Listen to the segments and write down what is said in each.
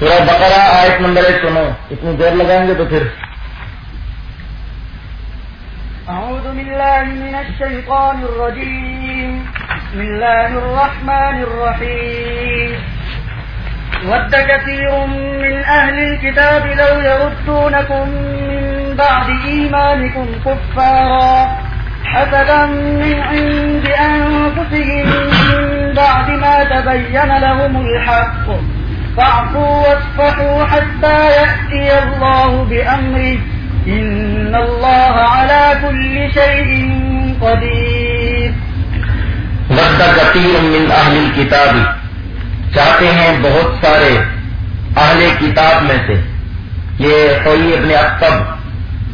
بقرہ آیت نمبر ایک سنو۔ اتنی دیر لگائیں گے تو پھر۔ أعوذ بالله من الشيطان الرجيم. بسم الله الرحمن الرحيم. ود كثير من أهل الكتاب لو يردونكم من بعد إيمانكم كفارا. حسدا من عند أنفسهم من بعد ما تبين لهم الحق. فاعفوا واصفحوا حتى يأتي الله بأمره. إن الله على كل شيء قدير. ود كثير من أهل الكتاب. چاہتے ہیں بہت سارے اہل کتاب میں سے. یہ ہوئی ابن اکتب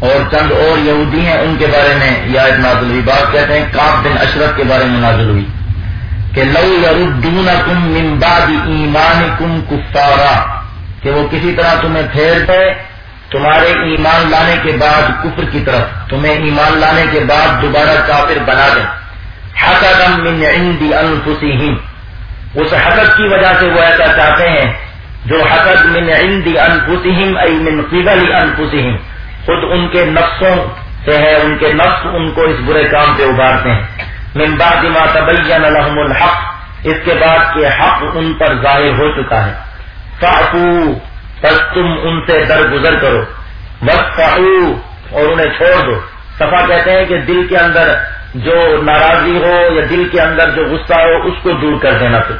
اور چند اور یہودی ہیں، ان کے بارے میں یا نازل ہوئی۔ بات کہتے ہیں کاف بن اشرف کے بارے میں نازل ہوئی۔ کہ لو یردون کم ممباد ایمان کم کفارا، کہ وہ کسی طرح تمہیں پھیر دے تمہارے ایمان لانے کے بعد کفر کی طرف، تمہیں ایمان لانے کے بعد دوبارہ کافر بنا دیں حقم من عندی انفسہم۔ اس حقت کی وجہ سے وہ ایسا چاہتے ہیں جو حقت من عندی انفسہم، ای من قبل انفسہم۔ خود ان کے نفسوں سے ہے، ان کے نفس ان کو اس برے کام پہ ابھارتے ہیں۔ من بعد ما تبین لهم الحق، اس کے بعد کہ حق ان پر ظاہر ہو چکا ہے۔ فاقو بس تم ان سے درگزر کرو۔ بس اور انہیں چھوڑ دو۔ صفا کہتے ہیں کہ دل کے اندر جو ناراضی ہو یا دل کے اندر جو غصہ ہو، اس کو دور کر دینا تو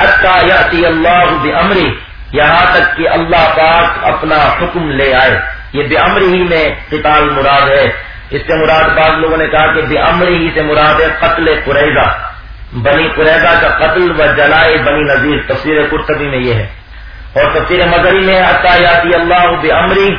حتہ یا اللہ امری یہاں تک کہ اللہ پاک اپنا حکم لے آئے۔ یہ بے امری ہی میں قتال مراد ہے۔ اس سے مراد بعض لوگوں نے کہا کہ بے امری ہی سے مراد ہے قتل قریضہ۔ بنی قریضہ کا قتل و جلائے بنی نذیر، تفسیر قرطبی میں یہ ہے۔ اور تفسیر مظہری میں عطایاتی اللہ بے امری،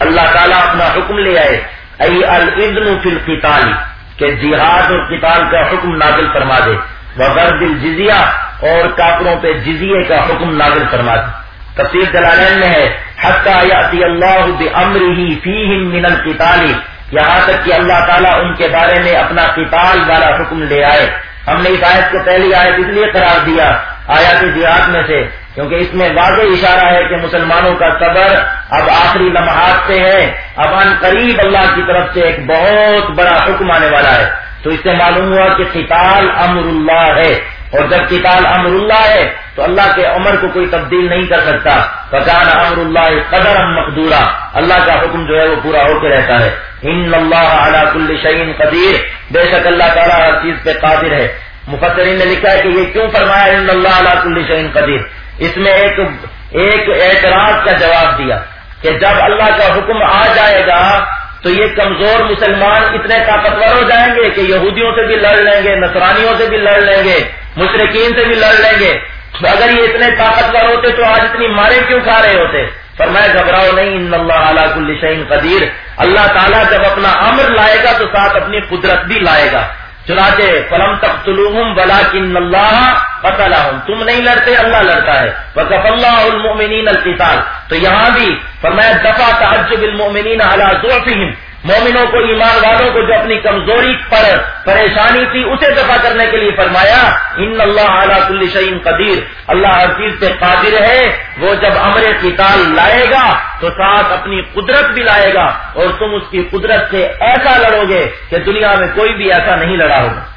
اللہ تعالیٰ اپنا حکم لے آئے۔ ای الدن فی القتال، کہ جہاد اور قتال کا حکم نازل فرما دے۔ وغرد الجزیہ، اور کافروں پہ جزیے کا حکم نازل فرما دے۔ تفسیر جلالین میں ہے، حتی یاتی اللہ بے امری ہی فیہم من القتال یہاں تک کہ اللہ تعالیٰ ان کے بارے میں اپنا قتال والا حکم لے آئے۔ ہم نے اس آیت کو پہلی آیت اس لیے قرار دیا آیا کی دیہات میں سے، کیونکہ اس میں واضح اشارہ ہے کہ مسلمانوں کا صبر اب آخری لمحات سے ہے۔ اب ان قریب اللہ کی طرف سے ایک بہت بڑا حکم آنے والا ہے۔ تو اس سے معلوم ہوا کہ قتال امر اللہ ہے۔ اور جب کتاب امر اللہ ہے تو اللہ کے عمر کو کوئی تبدیل نہیں کر سکتا۔ بکان امر اللہ قدر مقدورہ اللہ کا حکم جو ہے وہ پورا ہو کے رہتا ہے۔ ان اللہ کل شعین قدیر بے شک اللہ تعالیٰ ہر چیز پہ قادر ہے۔ مفسرین نے لکھا ہے کہ یہ کیوں فرمایا ان اللہ کل شعین قدیر اس میں ایک ایک اعتراض کا جواب دیا کہ جب اللہ کا حکم آ جائے گا تو یہ کمزور مسلمان اتنے طاقتور ہو جائیں گے کہ یہودیوں سے بھی لڑ لیں گے، نصرانیوں سے بھی لڑ لیں گے مشرقین سے بھی لڑ لیں گے۔ اگر یہ اتنے طاقتور ہوتے تو آج اتنی مارے کیوں کھا رہے ہوتے؟ پر میں گھبراؤ نہیں، ان اللہ علیہ کل شعین قدیر۔ اللہ تعالیٰ جب اپنا امر لائے گا تو ساتھ اپنی قدرت بھی لائے گا۔ چنانچہ، فلم تک تلوم بلا کن اللہ پتلا تم نہیں لڑتے، اللہ لڑتا ہے۔ بکف اللہ المؤمنین القتال۔ تو یہاں بھی فرمایا دفاع تعجب المؤمنین علی ضعفہم۔ مومنوں کو ایمان والوں کو جو اپنی کمزوری پر پریشانی تھی، اسے دفاع کرنے کے لیے فرمایا، ان اللہ اعلیٰ کل شعین قدیر اللہ ہر چیز پہ قادر ہے، وہ جب امر قتال لائے گا تو ساتھ اپنی قدرت بھی لائے گا اور تم اس کی قدرت سے ایسا لڑو گے کہ دنیا میں کوئی بھی ایسا نہیں لڑا ہوگا۔